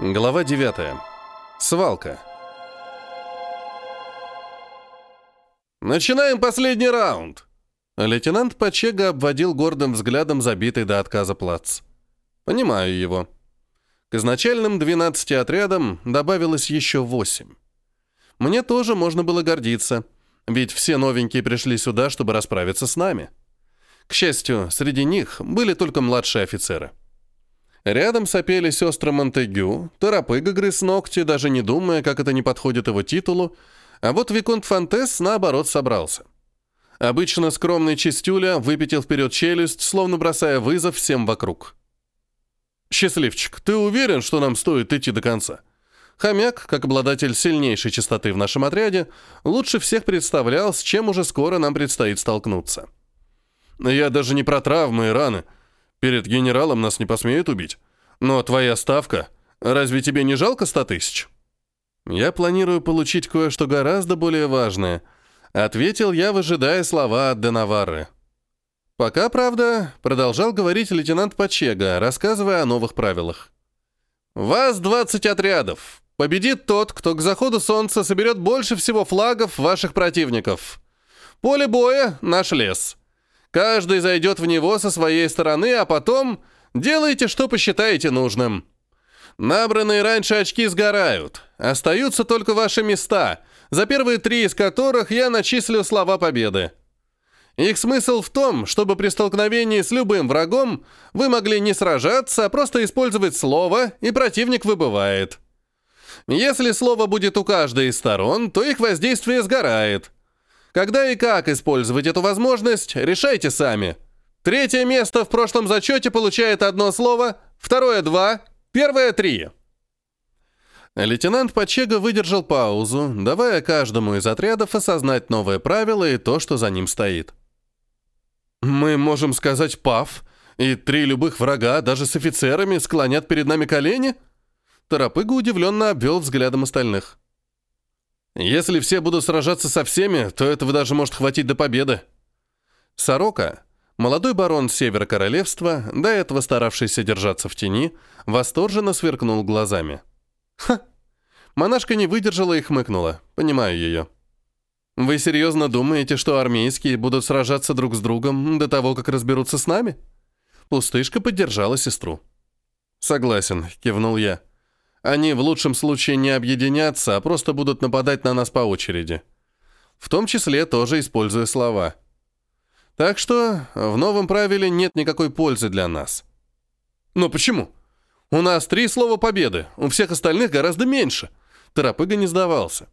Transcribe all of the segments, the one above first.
Глава 9. Свалка. «Начинаем последний раунд!» Лейтенант Пачега обводил гордым взглядом забитый до отказа плац. «Понимаю его». К изначальным 12 отрядам добавилось еще 8. Мне тоже можно было гордиться, ведь все новенькие пришли сюда, чтобы расправиться с нами. К счастью, среди них были только младшие офицеры. Рядом сопели сестры Монтегю, Торопыга грыз ногти, даже не думая, как это не подходит его титулу, а вот Виконт Фонтес, наоборот, собрался. Обычно скромный чистюля выпятил вперед челюсть, словно бросая вызов всем вокруг. «Счастливчик, ты уверен, что нам стоит идти до конца?» Хомяк, как обладатель сильнейшей частоты в нашем отряде, лучше всех представлял, с чем уже скоро нам предстоит столкнуться. «Я даже не про травмы и раны», Перед генералом нас не посмеют убить. Но твоя ставка... Разве тебе не жалко ста тысяч?» «Я планирую получить кое-что гораздо более важное», — ответил я, выжидая слова от Денавары. Пока, правда, продолжал говорить лейтенант Пачега, рассказывая о новых правилах. «Вас 20 отрядов. Победит тот, кто к заходу солнца соберет больше всего флагов ваших противников. Поле боя — наш лес. Каждый зайдет в него со своей стороны, а потом делайте, что посчитаете нужным. Набранные раньше очки сгорают. Остаются только ваши места, за первые три из которых я начислю слова победы. Их смысл в том, чтобы при столкновении с любым врагом вы могли не сражаться, а просто использовать слово, и противник выбывает. Если слово будет у каждой из сторон, то их воздействие сгорает – когда и как использовать эту возможность, решайте сами. Третье место в прошлом зачете получает одно слово, второе — два, первое — три. Лейтенант Пачега выдержал паузу, давая каждому из отрядов осознать новые правила и то, что за ним стоит. «Мы можем сказать «пав», и три любых врага, даже с офицерами, склонят перед нами колени?» Торопыга удивленно обвел взглядом остальных. Если все будут сражаться со всеми, то этого даже может хватить до победы. Сорока, молодой барон Севера Королевства, до этого старавшийся держаться в тени, восторженно сверкнул глазами. Ха! Монашка не выдержала и хмыкнула. Понимаю ее. Вы серьезно думаете, что армейские будут сражаться друг с другом до того, как разберутся с нами? Пустышка поддержала сестру. Согласен, кивнул я. Они в лучшем случае не объединятся, а просто будут нападать на нас по очереди. В том числе тоже используя слова. Так что в новом правиле нет никакой пользы для нас. Но почему? У нас три слова победы, у всех остальных гораздо меньше. Торопыга не сдавался.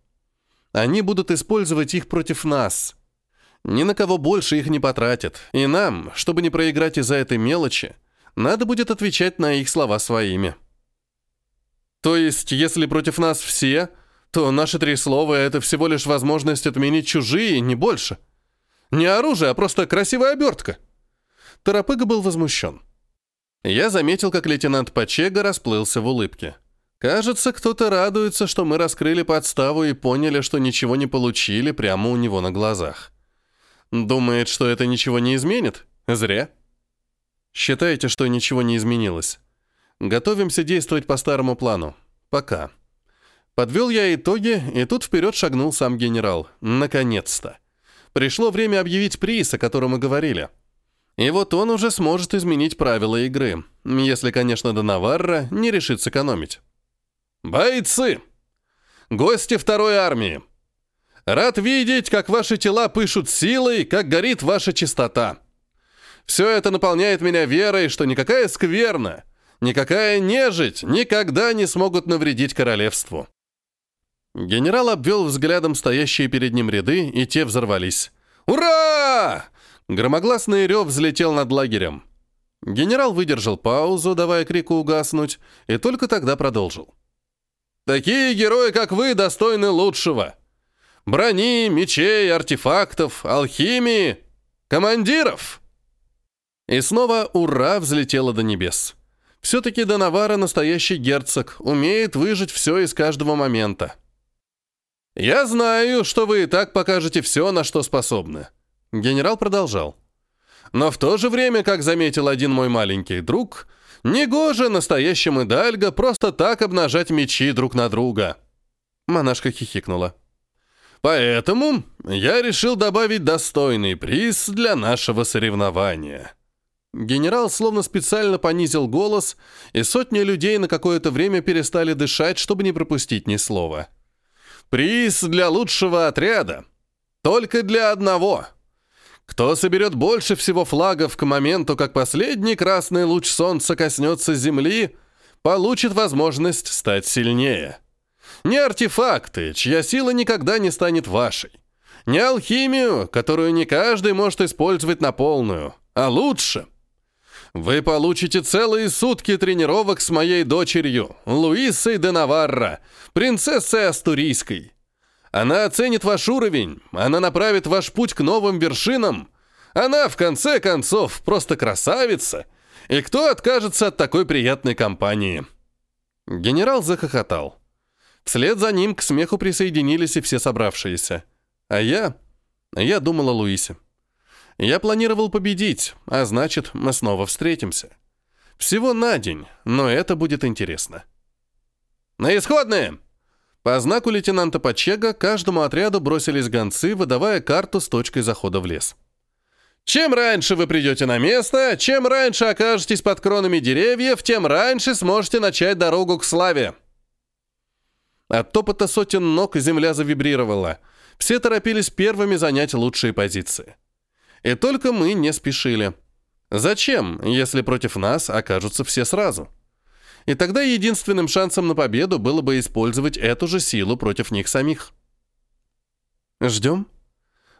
Они будут использовать их против нас. Ни на кого больше их не потратят. И нам, чтобы не проиграть из-за этой мелочи, надо будет отвечать на их слова своими. То есть, если против нас все, то наши три слова — это всего лишь возможность отменить чужие, не больше. Не оружие, а просто красивая обертка. Торопыга был возмущен. Я заметил, как лейтенант Пачега расплылся в улыбке. Кажется, кто-то радуется, что мы раскрыли подставу и поняли, что ничего не получили прямо у него на глазах. Думает, что это ничего не изменит? Зря. Считаете, что ничего не изменилось? Готовимся действовать по старому плану. Пока. Подвел я итоги, и тут вперед шагнул сам генерал. Наконец-то. Пришло время объявить приз, о котором мы говорили. И вот он уже сможет изменить правила игры, если, конечно, до Наварра не решит сэкономить. «Бойцы! Гости второй армии! Рад видеть, как ваши тела пышут силой, как горит ваша чистота. Все это наполняет меня верой, что никакая скверна — Никакая нежить никогда не смогут навредить королевству. Генерал обвел взглядом стоящие перед ним ряды, и те взорвались. «Ура!» Громогласный рев взлетел над лагерем. Генерал выдержал паузу, давая крику угаснуть, и только тогда продолжил. «Такие герои, как вы, достойны лучшего. Брони, мечей, артефактов, алхимии, командиров!» И снова «Ура!» взлетело до небес. Все-таки Донавара настоящий герцог, умеет выжить все из каждого момента. «Я знаю, что вы и так покажете все, на что способны». Генерал продолжал. «Но в то же время, как заметил один мой маленький друг, Негоже настоящему Идальго просто так обнажать мечи друг на друга. Монашка хихикнула. Поэтому я решил добавить достойный приз для нашего соревнования. Генерал словно специально понизил голос, и сотни людей на какое-то время перестали дышать, чтобы не пропустить ни слова. Приз для лучшего отряда. Только для одного. Кто соберет больше всего флагов к моменту, как последний красный луч солнца коснется земли, получит возможность стать сильнее. Не артефакты, чья сила никогда не станет вашей. Не алхимию, которую не каждый может использовать на полную, а лучше. Вы получите целые сутки тренировок с моей дочерью, Луисой де Наварро, принцессой Астурийской. Она оценит ваш уровень, она направит ваш путь к новым вершинам. Она, в конце концов, просто красавица. И кто откажется от такой приятной компании?» Генерал захохотал. Вслед за ним к смеху присоединились и все собравшиеся. А я... Я думал о Луисе. Я планировал победить, а значит, мы снова встретимся. Всего на день, но это будет интересно. «На исходные!» По знаку лейтенанта Пачега каждому отряду бросились гонцы, выдавая карту с точкой захода в лес. Чем раньше вы придете на место, чем раньше окажетесь под кронами деревьев, тем раньше сможете начать дорогу к славе. От топота сотен ног земля завибрировала. Все торопились первыми занять лучшие позиции. И только мы не спешили. Зачем, если против нас окажутся все сразу? И тогда единственным шансом на победу было бы использовать эту же силу против них самих. Ждем.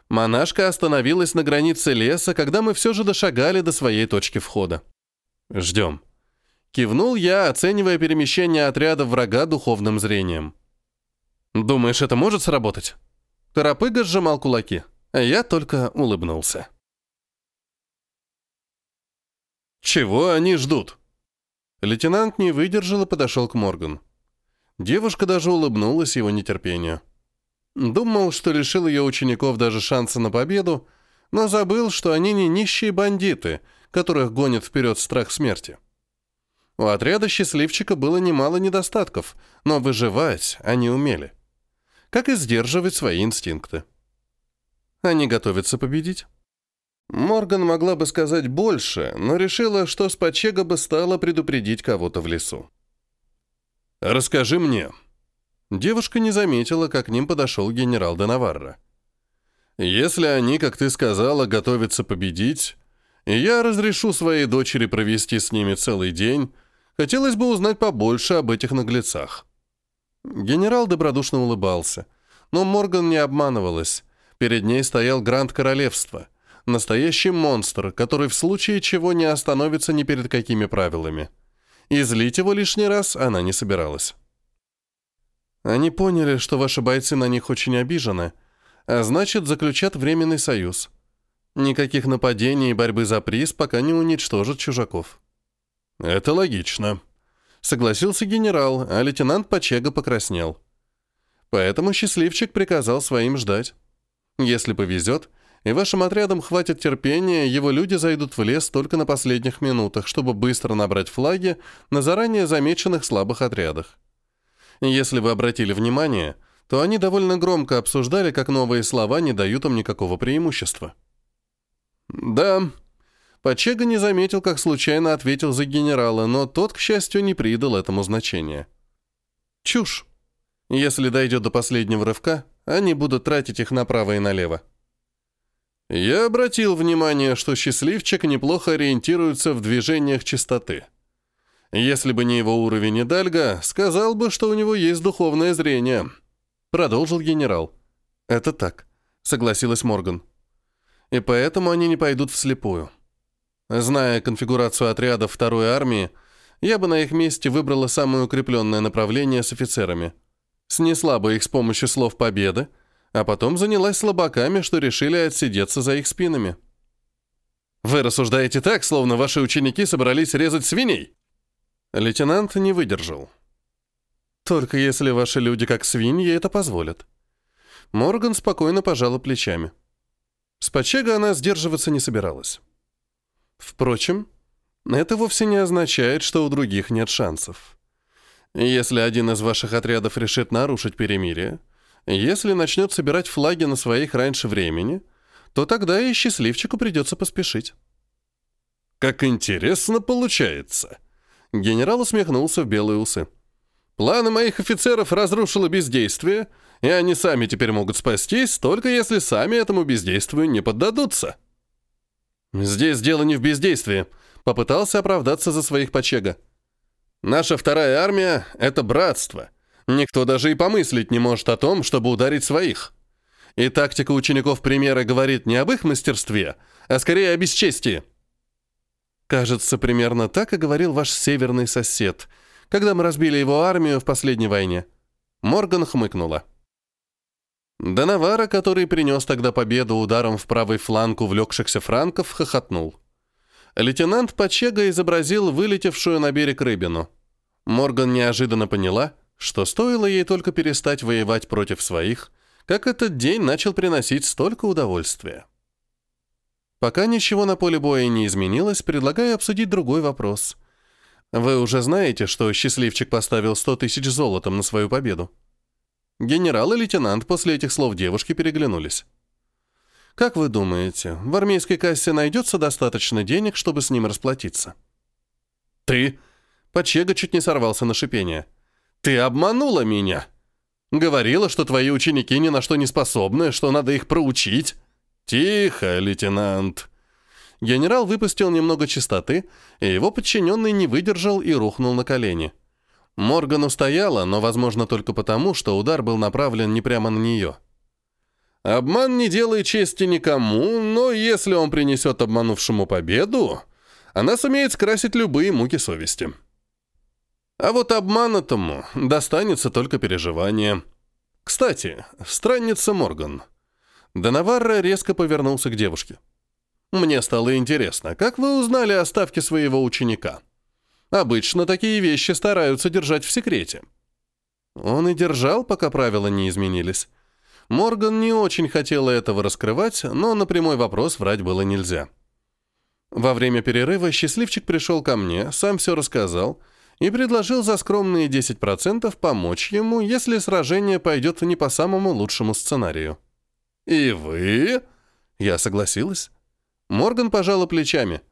Монашка остановилась на границе леса, когда мы все же дошагали до своей точки входа. Ждем. Кивнул я, оценивая перемещение отряда врага духовным зрением. «Думаешь, это может сработать?» Торопыга сжимал кулаки, а я только улыбнулся. «Чего они ждут?» Лейтенант не выдержал и подошел к Морган. Девушка даже улыбнулась его нетерпению. Думал, что лишил ее учеников даже шанса на победу, но забыл, что они не нищие бандиты, которых гонит вперед страх смерти. У отряда счастливчика было немало недостатков, но выживать они умели. Как и сдерживать свои инстинкты. Они готовятся победить. Морган могла бы сказать больше, но решила, что с Пачега бы стала предупредить кого-то в лесу. «Расскажи мне». Девушка не заметила, как к ним подошел генерал Денаварра. «Если они, как ты сказала, готовятся победить, я разрешу своей дочери провести с ними целый день, Хотелось бы узнать побольше об этих наглецах. Генерал добродушно улыбался, но Морган не обманывалась. Перед ней стоял Гранд Королевства, настоящий монстр, который в случае чего не остановится ни перед какими правилами. И злить его лишний раз она не собиралась. Они поняли, что ваши бойцы на них очень обижены, а значит, заключат временный союз. Никаких нападений и борьбы за приз, пока не уничтожат чужаков. «Это логично», — согласился генерал, а лейтенант Пачега покраснел. Поэтому счастливчик приказал своим ждать. Если повезет, и вашим отрядам хватит терпения, его люди зайдут в лес только на последних минутах, чтобы быстро набрать флаги на заранее замеченных слабых отрядах. Если вы обратили внимание, то они довольно громко обсуждали, как новые слова не дают им никакого преимущества. «Да», Пачега не заметил, как случайно ответил за генерала, но тот, к счастью, не придал этому значения. Чушь. Если дойдет до последнего рывка, они будут тратить их направо и налево. Я обратил внимание, что счастливчик неплохо ориентируется в движениях чистоты. Если бы не его уровень Идальга, сказал бы, что у него есть духовное зрение. Продолжил генерал. Это так, согласилась Морган. И поэтому они не пойдут вслепую. Зная конфигурацию отрядов второй армии, я бы на их месте выбрала самое укрепленное направление с офицерами. Снесла бы их с помощью слов победы, а потом занялась слабаками, что решили отсидеться за их спинами. «Вы рассуждаете так, словно ваши ученики собрались резать свиней?» Лейтенант не выдержал. «Только если ваши люди как свиньи это позволят». Морган спокойно пожала плечами. С Пачега она сдерживаться не собиралась. Впрочем, это вовсе не означает, что у других нет шансов. Если один из ваших отрядов решит нарушить перемирие, если начнет собирать флаги на своих раньше времени, то тогда и счастливчику придется поспешить. «Как интересно получается!» Генерал усмехнулся в белые усы. «Планы моих офицеров разрушило бездействие, и они сами теперь могут спастись, только если сами этому бездействию не поддадутся». «Здесь дело не в бездействии», — попытался оправдаться за своих почега. «Наша вторая армия — это братство. Никто даже и помыслить не может о том, чтобы ударить своих. И тактика учеников примера говорит не об их мастерстве, а скорее о бесчестии». Кажется, примерно так и говорил ваш северный сосед, когда мы разбили его армию в последней войне. Морган хмыкнула. Доновара, который принес тогда победу ударом в правый фланг увлекшихся франков, хохотнул. Лейтенант Пачега изобразил вылетевшую на берег рыбину. Морган неожиданно поняла, что стоило ей только перестать воевать против своих, как этот день начал приносить столько удовольствия. Пока ничего на поле боя не изменилось, предлагаю обсудить другой вопрос. Вы уже знаете, что счастливчик поставил 100 тысяч золотом на свою победу? Генерал и лейтенант после этих слов девушки переглянулись. Как вы думаете, в армейской кассе найдется достаточно денег, чтобы с ним расплатиться? Ты? Почега чуть не сорвался на шипение. Ты обманула меня. Говорила, что твои ученики ни на что не способны, что надо их проучить. «Тихо, лейтенант!» Генерал выпустил немного чистоты, и его подчиненный не выдержал и рухнул на колени. Морган устояла, но, возможно, только потому, что удар был направлен не прямо на нее. Обман не делает чести никому, но если он принесет обманувшему победу, она сумеет скрасить любые муки совести. А вот обманутому достанется только переживание. Кстати, странница Морган — Донаварра резко повернулся к девушке. «Мне стало интересно, как вы узнали о ставке своего ученика? Обычно такие вещи стараются держать в секрете». Он и держал, пока правила не изменились. Морган не очень хотела этого раскрывать, но на прямой вопрос врать было нельзя. Во время перерыва счастливчик пришел ко мне, сам все рассказал и предложил за скромные 10% помочь ему, если сражение пойдет не по самому лучшему сценарию. «И вы?» Я согласилась. Морган пожала плечами.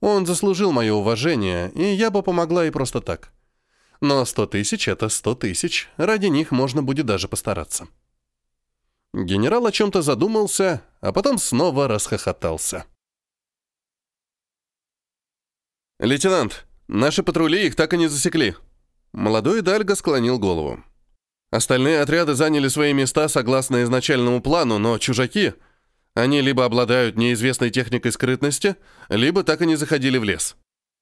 Он заслужил мое уважение, и я бы помогла и просто так. Но сто тысяч — это сто тысяч. Ради них можно будет даже постараться. Генерал о чем-то задумался, а потом снова расхохотался. «Лейтенант, наши патрули их так и не засекли». Молодой Дальга склонил голову. Остальные отряды заняли свои места согласно изначальному плану, но чужаки, они либо обладают неизвестной техникой скрытности, либо так и не заходили в лес.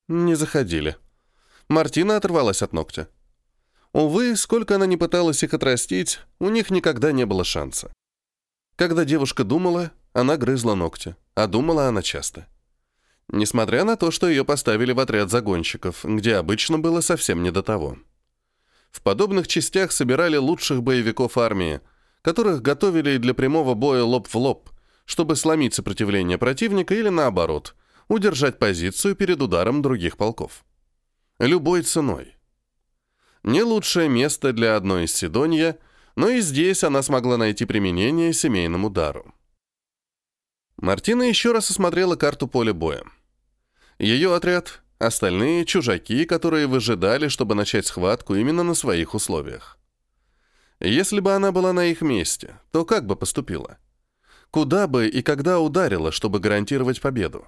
Не заходили. Мартина оторвалась от ногтя. Увы, сколько она не пыталась их отрастить, у них никогда не было шанса. Когда девушка думала, она грызла ногти, а думала она часто. Несмотря на то, что ее поставили в отряд загонщиков, где обычно было совсем не до того. В подобных частях собирали лучших боевиков армии, которых готовили для прямого боя лоб в лоб, чтобы сломить сопротивление противника или наоборот, удержать позицию перед ударом других полков. Любой ценой. Не лучшее место для одной из Сидонья, но и здесь она смогла найти применение семейному дару. Мартина еще раз осмотрела карту поля боя. Ее отряд Остальные — чужаки, которые выжидали, чтобы начать схватку именно на своих условиях. Если бы она была на их месте, то как бы поступила? Куда бы и когда ударила, чтобы гарантировать победу?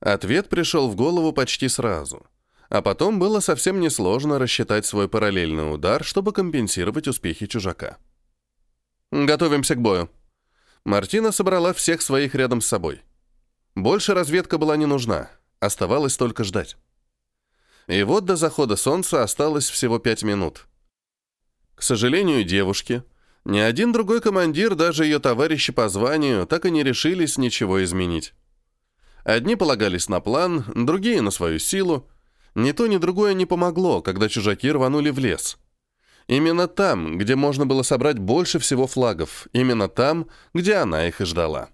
Ответ пришел в голову почти сразу. А потом было совсем несложно рассчитать свой параллельный удар, чтобы компенсировать успехи чужака. «Готовимся к бою». Мартина собрала всех своих рядом с собой. Больше разведка была не нужна. Оставалось только ждать. И вот до захода солнца осталось всего пять минут. К сожалению, девушки, ни один другой командир, даже ее товарищи по званию, так и не решились ничего изменить. Одни полагались на план, другие — на свою силу. Ни то, ни другое не помогло, когда чужаки рванули в лес. Именно там, где можно было собрать больше всего флагов, именно там, где она их и ждала.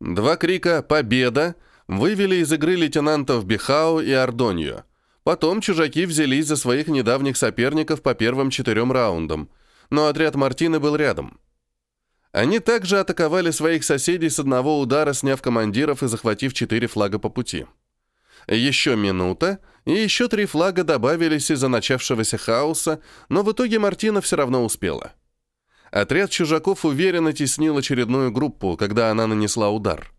Два крика «Победа!» Вывели из игры лейтенантов Бихао и Ардонью. Потом чужаки взялись за своих недавних соперников по первым четырем раундам, но отряд Мартины был рядом. Они также атаковали своих соседей с одного удара, сняв командиров и захватив четыре флага по пути. Еще минута, и еще три флага добавились из-за начавшегося хаоса, но в итоге Мартина все равно успела. Отряд чужаков уверенно теснил очередную группу, когда она нанесла удар.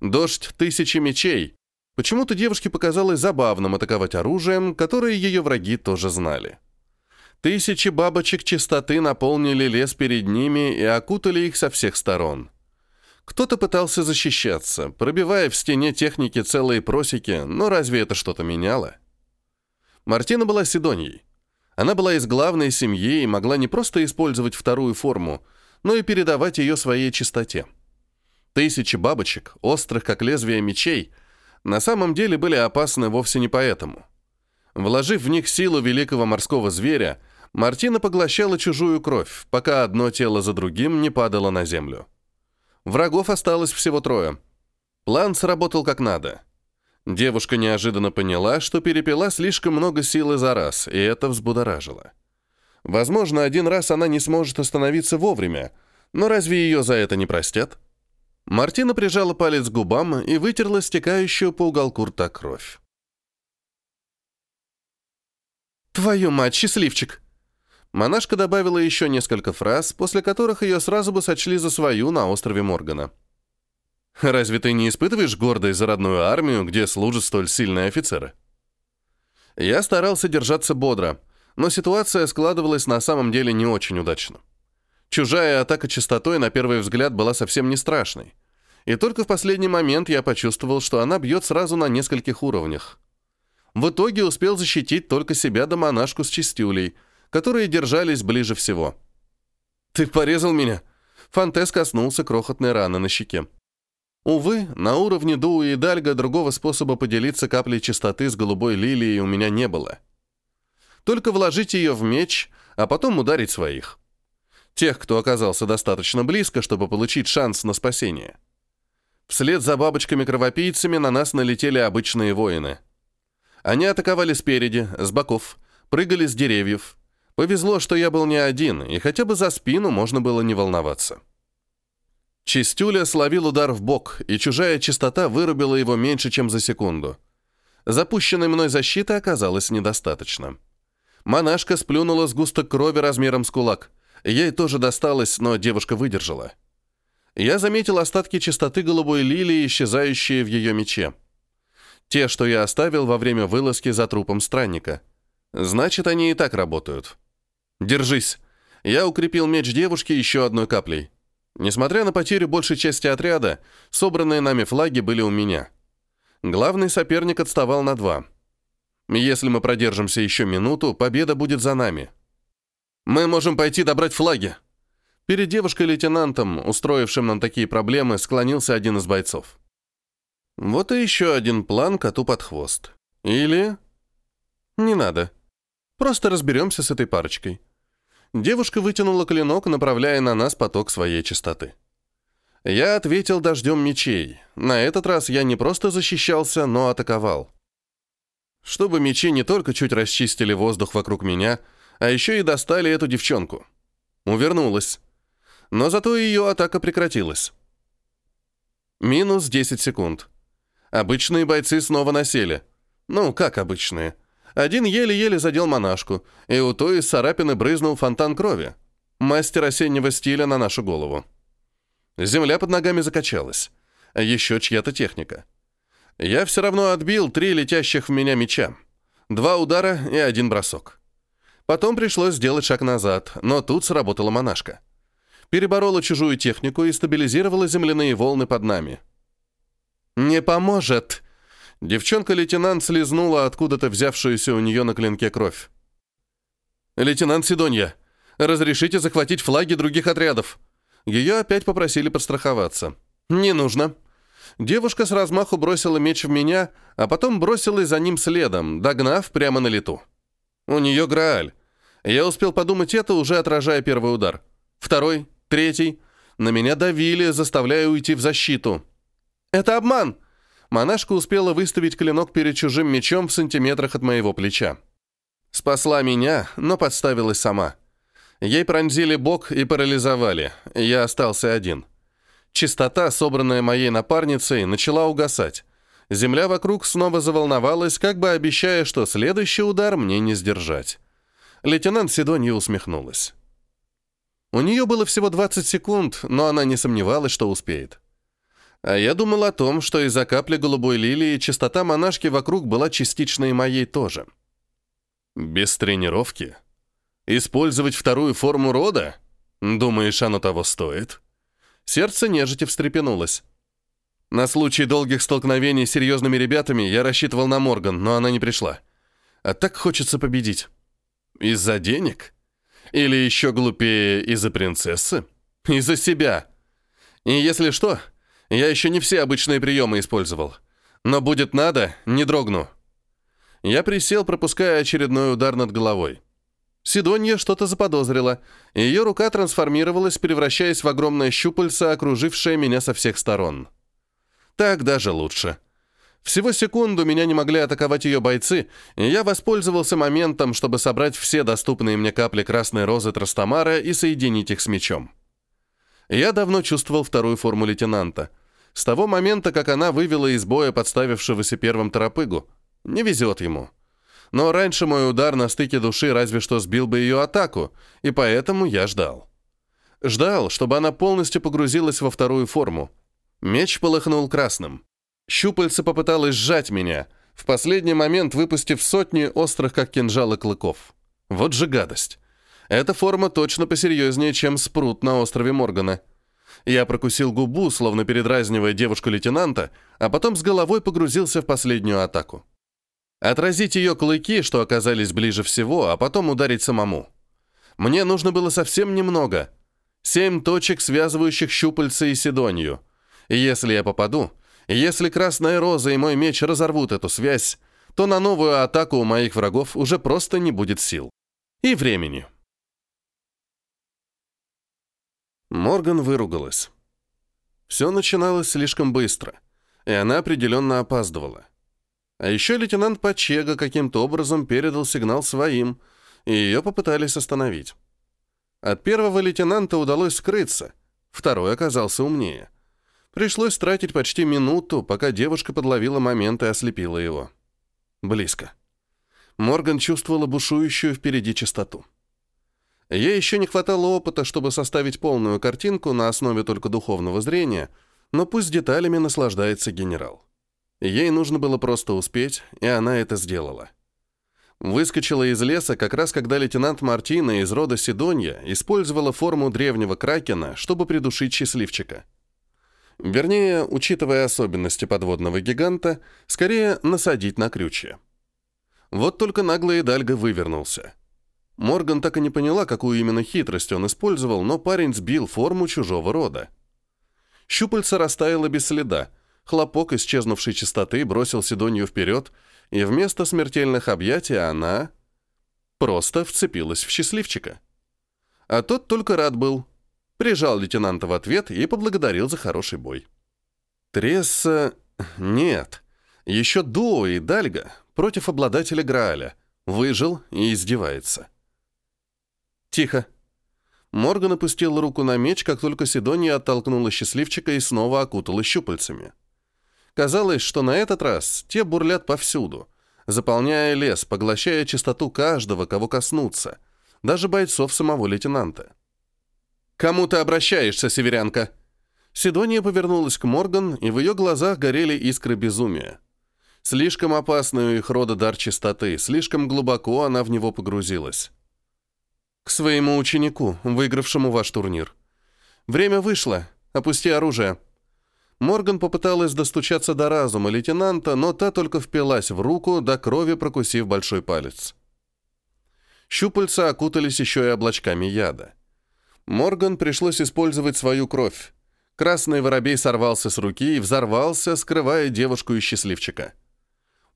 Дождь тысячи мечей. Почему-то девушке показалось забавным атаковать оружием, которое ее враги тоже знали. Тысячи бабочек чистоты наполнили лес перед ними и окутали их со всех сторон. Кто-то пытался защищаться, пробивая в стене техники целые просеки, но разве это что-то меняло? Мартина была Сидоньей. Она была из главной семьи и могла не просто использовать вторую форму, но и передавать ее своей чистоте. Тысячи бабочек, острых как лезвие мечей, на самом деле были опасны вовсе не поэтому. Вложив в них силу великого морского зверя, Мартина поглощала чужую кровь, пока одно тело за другим не падало на землю. Врагов осталось всего трое. План сработал как надо. Девушка неожиданно поняла, что перепила слишком много силы за раз, и это взбудоражило. Возможно, один раз она не сможет остановиться вовремя, но разве ее за это не простят? Мартина прижала палец к губам и вытерла стекающую по уголку рта кровь. «Твою мать, счастливчик!» Монашка добавила еще несколько фраз, после которых ее сразу бы сочли за свою на острове Моргана. «Разве ты не испытываешь гордость за родную армию, где служат столь сильные офицеры?» Я старался держаться бодро, но ситуация складывалась на самом деле не очень удачно. Чужая атака частотой на первый взгляд была совсем не страшной. И только в последний момент я почувствовал, что она бьет сразу на нескольких уровнях. В итоге успел защитить только себя да монашку с чистюлей, которые держались ближе всего. «Ты порезал меня?» Фантес коснулся крохотной раны на щеке. Увы, на уровне Дуи и Дальга другого способа поделиться каплей чистоты с голубой лилией у меня не было. Только вложить ее в меч, а потом ударить своих. Тех, кто оказался достаточно близко, чтобы получить шанс на спасение. Вслед за бабочками-кровопийцами на нас налетели обычные воины. Они атаковали спереди, с боков, прыгали с деревьев. Повезло, что я был не один, и хотя бы за спину можно было не волноваться. Чистюля словил удар в бок, и чужая чистота вырубила его меньше, чем за секунду. Запущенной мной защиты оказалось недостаточно. Монашка сплюнула сгусток крови размером с кулак. Ей тоже досталось, но девушка выдержала. Я заметил остатки чистоты голубой лилии, исчезающие в ее мече. Те, что я оставил во время вылазки за трупом странника. Значит, они и так работают. Держись. Я укрепил меч девушки еще одной каплей. Несмотря на потерю большей части отряда, собранные нами флаги были у меня. Главный соперник отставал на два. Если мы продержимся еще минуту, победа будет за нами. Мы можем пойти добрать флаги. Перед девушкой-лейтенантом, устроившим нам такие проблемы, склонился один из бойцов. Вот и еще один план коту под хвост. Или... Не надо. Просто разберемся с этой парочкой. Девушка вытянула клинок, направляя на нас поток своей чистоты. Я ответил дождем мечей. На этот раз я не просто защищался, но атаковал. Чтобы мечи не только чуть расчистили воздух вокруг меня, а еще и достали эту девчонку. Увернулась. Но зато ее атака прекратилась. Минус 10 секунд. Обычные бойцы снова насели. Ну, как обычные. Один еле-еле задел монашку, и у той из царапины брызнул фонтан крови. Мастер осеннего стиля на нашу голову. Земля под ногами закачалась. Еще чья-то техника. Я все равно отбил три летящих в меня меча. Два удара и один бросок. Потом пришлось сделать шаг назад, но тут сработала монашка. Переборола чужую технику и стабилизировала земляные волны под нами. «Не поможет!» Девчонка-лейтенант слезнула откуда-то взявшуюся у нее на клинке кровь. «Лейтенант Сидонья, разрешите захватить флаги других отрядов?» Ее опять попросили подстраховаться. «Не нужно». Девушка с размаху бросила меч в меня, а потом бросилась за ним следом, догнав прямо на лету. У нее Грааль. Я успел подумать это, уже отражая первый удар. Второй, третий. На меня давили, заставляя уйти в защиту. «Это обман!» Монашка успела выставить клинок перед чужим мечом в сантиметрах от моего плеча. Спасла меня, но подставилась сама. Ей пронзили бок и парализовали. Я остался один. Чистота, собранная моей напарницей, начала угасать. Земля вокруг снова заволновалась, как бы обещая, что следующий удар мне не сдержать. Лейтенант Сидонья усмехнулась. У нее было всего 20 секунд, но она не сомневалась, что успеет. А я думал о том, что из-за капли голубой лилии частота монашки вокруг была частично и моей тоже. Без тренировки? Использовать вторую форму рода? Думаешь, оно того стоит? Сердце нежити встрепенулось. На случай долгих столкновений с серьезными ребятами я рассчитывал на Морган, но она не пришла. А так хочется победить. Из-за денег? Или еще глупее, из-за принцессы? Из-за себя. И если что, я еще не все обычные приемы использовал. Но будет надо, не дрогну. Я присел, пропуская очередной удар над головой. Сидонья что-то заподозрила, и ее рука трансформировалась, превращаясь в огромное щупальце, окружившее меня со всех сторон. Так даже лучше. Всего секунду меня не могли атаковать ее бойцы, и я воспользовался моментом, чтобы собрать все доступные мне капли красной розы Трастамара и соединить их с мечом. Я давно чувствовал вторую форму лейтенанта. С того момента, как она вывела из боя подставившегося первым торопыгу. Не везет ему. Но раньше мой удар на стыке души разве что сбил бы ее атаку, и поэтому я ждал. Ждал, чтобы она полностью погрузилась во вторую форму, Меч полыхнул красным. Щупальце попыталось сжать меня, в последний момент выпустив сотни острых, как кинжалы, клыков. Вот же гадость. Эта форма точно посерьезнее, чем спрут на острове Моргана. Я прокусил губу, словно передразнивая девушку-лейтенанта, а потом с головой погрузился в последнюю атаку. Отразить ее клыки, что оказались ближе всего, а потом ударить самому. Мне нужно было совсем немного. Семь точек, связывающих щупальца и Сидонью. Если я попаду, если Красная Роза и мой меч разорвут эту связь, то на новую атаку у моих врагов уже просто не будет сил. И времени. Морган выругалась. Все начиналось слишком быстро, и она определенно опаздывала. А еще лейтенант Пачега каким-то образом передал сигнал своим, и ее попытались остановить. От первого лейтенанта удалось скрыться, второй оказался умнее. Пришлось тратить почти минуту, пока девушка подловила момент и ослепила его. Близко. Морган чувствовала бушующую впереди частоту. Ей еще не хватало опыта, чтобы составить полную картинку на основе только духовного зрения, но пусть деталями наслаждается генерал. Ей нужно было просто успеть, и она это сделала. Выскочила из леса как раз когда лейтенант Мартина из рода Сидонья использовала форму древнего кракена, чтобы придушить счастливчика. Вернее, учитывая особенности подводного гиганта, скорее насадить на крючья. Вот только наглый Дальго вывернулся. Морган так и не поняла, какую именно хитрость он использовал, но парень сбил форму чужого рода. Щупальца растаяло без следа, хлопок исчезнувшей чистоты бросил Сидонью вперед, и вместо смертельных объятий она просто вцепилась в счастливчика. А тот только рад был — Прижал лейтенанта в ответ и поблагодарил за хороший бой. Тресса... Нет. Еще Дуо и Дальга против обладателя Грааля. Выжил и издевается. Тихо. Морган опустил руку на меч, как только Сидония оттолкнула счастливчика и снова окутала щупальцами. Казалось, что на этот раз те бурлят повсюду, заполняя лес, поглощая чистоту каждого, кого коснутся, даже бойцов самого лейтенанта. «Кому ты обращаешься, северянка?» Сидония повернулась к Морган, и в ее глазах горели искры безумия. Слишком опасный у их рода дар чистоты, слишком глубоко она в него погрузилась. «К своему ученику, выигравшему ваш турнир. Время вышло. Опусти оружие». Морган попыталась достучаться до разума лейтенанта, но та только впилась в руку, до крови прокусив большой палец. Щупальца окутались еще и облачками яда. Морган пришлось использовать свою кровь. Красный воробей сорвался с руки и взорвался, скрывая девушку и счастливчика.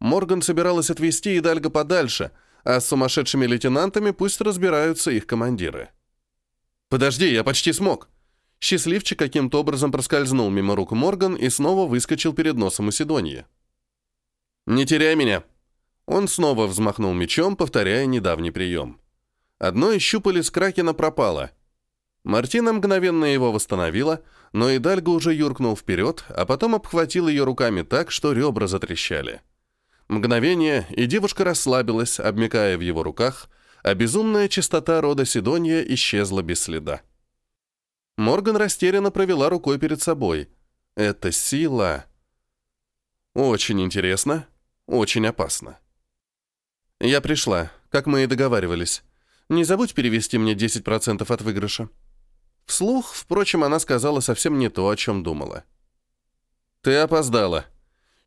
Морган собиралась отвезти Идальго подальше, а с сумасшедшими лейтенантами пусть разбираются их командиры. «Подожди, я почти смог!» Счастливчик каким-то образом проскользнул мимо рук Морган и снова выскочил перед носом у Сидоньи. «Не теряй меня!» Он снова взмахнул мечом, повторяя недавний прием. Одно из щупалец Кракена пропало. Мартина мгновенно его восстановила, но Идальга уже юркнул вперед, а потом обхватил ее руками так, что ребра затрещали. Мгновение, и девушка расслабилась, обмякая в его руках, а безумная чистота рода Сидонья исчезла без следа. Морган растерянно провела рукой перед собой. Это сила. Очень интересно, очень опасно. Я пришла, как мы и договаривались. Не забудь перевести мне 10% от выигрыша. Вслух, впрочем, она сказала совсем не то, о чем думала. «Ты опоздала».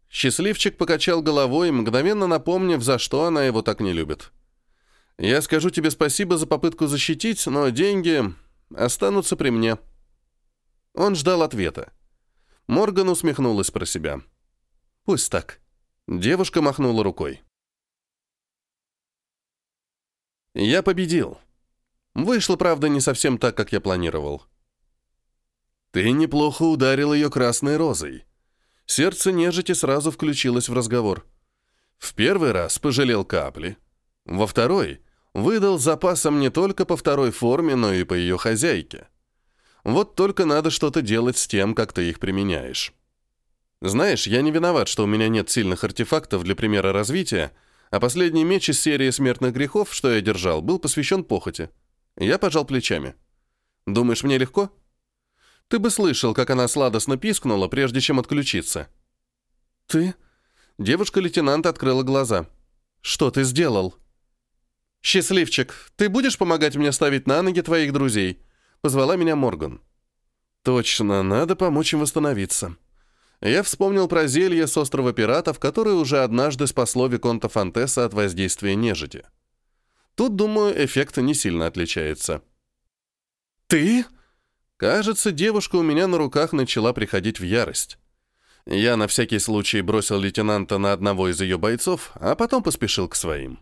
Счастливчик покачал головой, мгновенно напомнив, за что она его так не любит. «Я скажу тебе спасибо за попытку защитить, но деньги останутся при мне». Он ждал ответа. Морган усмехнулась про себя. «Пусть так». Девушка махнула рукой. «Я победил». Вышло, правда, не совсем так, как я планировал. «Ты неплохо ударил ее красной розой». Сердце нежити сразу включилось в разговор. В первый раз пожалел капли. Во второй выдал запасом не только по второй форме, но и по ее хозяйке. Вот только надо что-то делать с тем, как ты их применяешь. Знаешь, я не виноват, что у меня нет сильных артефактов для примера развития, а последний меч из серии смертных грехов, что я держал, был посвящен похоти. Я пожал плечами. «Думаешь, мне легко?» «Ты бы слышал, как она сладостно пискнула, прежде чем отключиться». «Ты?» Девушка-лейтенант открыла глаза. «Что ты сделал?» «Счастливчик, ты будешь помогать мне ставить на ноги твоих друзей?» Позвала меня Морган. «Точно, надо помочь им восстановиться». Я вспомнил про зелье с острова пиратов, которое уже однажды спасло Виконта Фантеса от воздействия нежити. Тут, думаю, эффект не сильно отличается. «Ты?» Кажется, девушка у меня на руках начала приходить в ярость. Я на всякий случай бросил лейтенанта на одного из ее бойцов, а потом поспешил к своим.